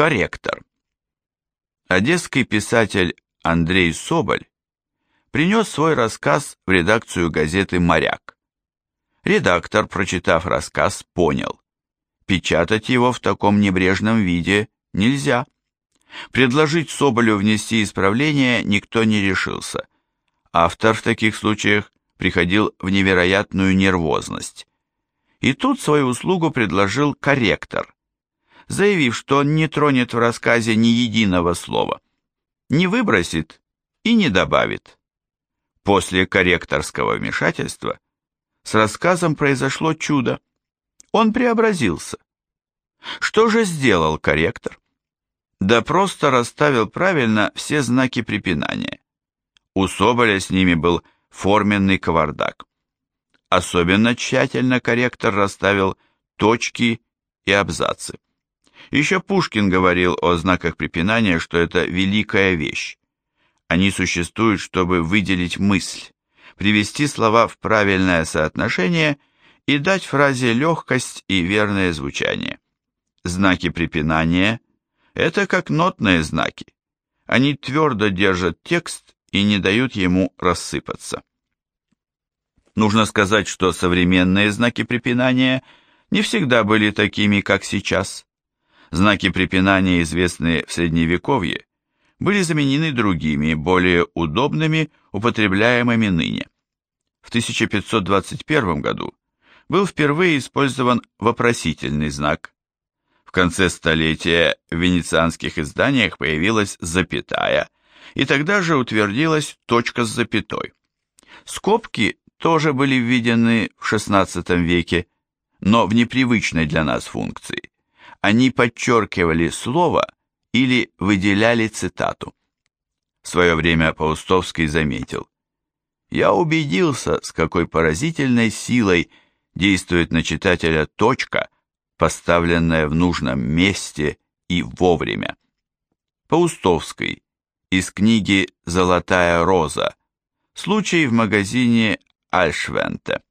Корректор. Одесский писатель Андрей Соболь принес свой рассказ в редакцию газеты «Моряк». Редактор, прочитав рассказ, понял, печатать его в таком небрежном виде нельзя. Предложить Соболю внести исправление никто не решился. Автор в таких случаях приходил в невероятную нервозность. И тут свою услугу предложил корректор, заявив, что он не тронет в рассказе ни единого слова, не выбросит и не добавит. После корректорского вмешательства с рассказом произошло чудо. Он преобразился. Что же сделал корректор? Да просто расставил правильно все знаки препинания. У Соболя с ними был форменный кавардак. Особенно тщательно корректор расставил точки и абзацы. Еще Пушкин говорил о знаках препинания, что это великая вещь. Они существуют, чтобы выделить мысль, привести слова в правильное соотношение и дать фразе легкость и верное звучание. Знаки препинания – это как нотные знаки. Они твердо держат текст и не дают ему рассыпаться. Нужно сказать, что современные знаки препинания не всегда были такими, как сейчас. Знаки препинания, известные в Средневековье, были заменены другими, более удобными, употребляемыми ныне. В 1521 году был впервые использован вопросительный знак. В конце столетия в венецианских изданиях появилась запятая, и тогда же утвердилась точка с запятой. Скобки тоже были введены в XVI веке, но в непривычной для нас функции. Они подчеркивали слово или выделяли цитату. В свое время Паустовский заметил, «Я убедился, с какой поразительной силой действует на читателя точка, поставленная в нужном месте и вовремя». Паустовский из книги «Золотая роза» Случай в магазине Альшвенте.